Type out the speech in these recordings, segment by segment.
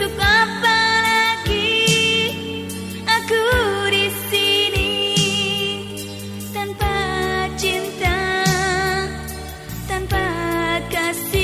Untuk aku di sini tanpa cinta, tanpa kasih.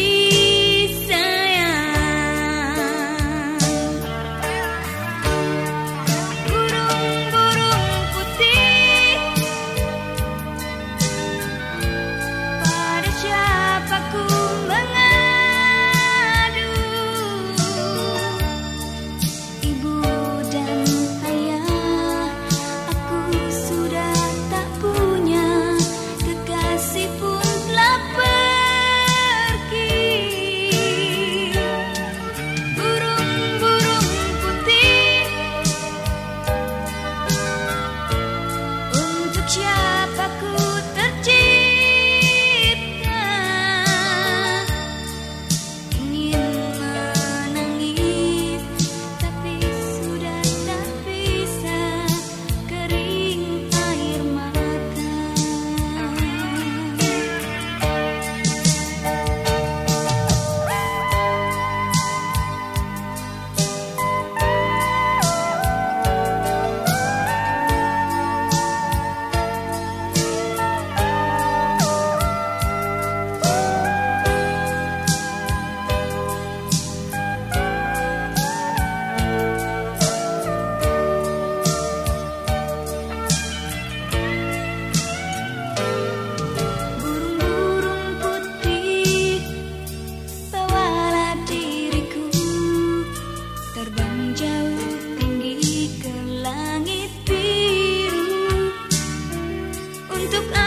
untuk aku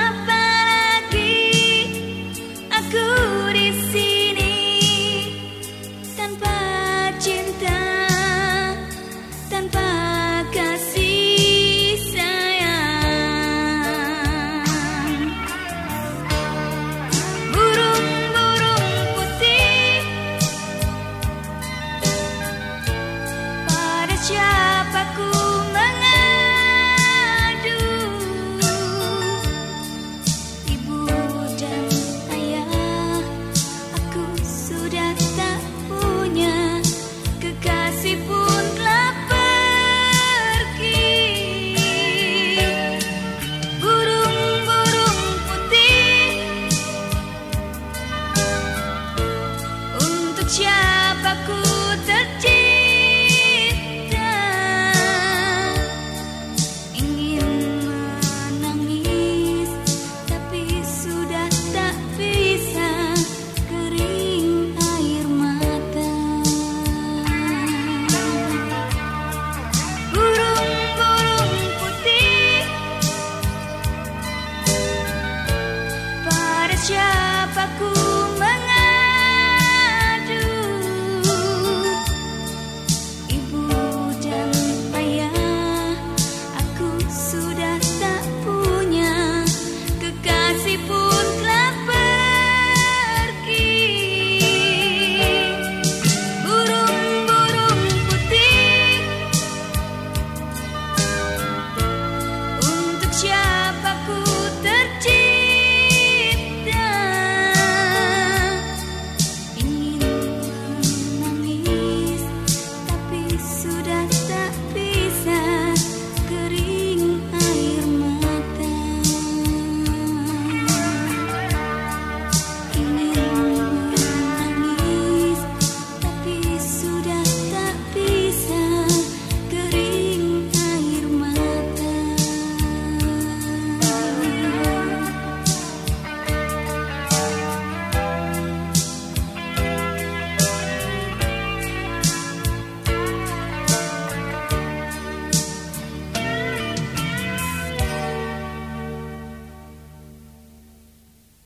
siapa ku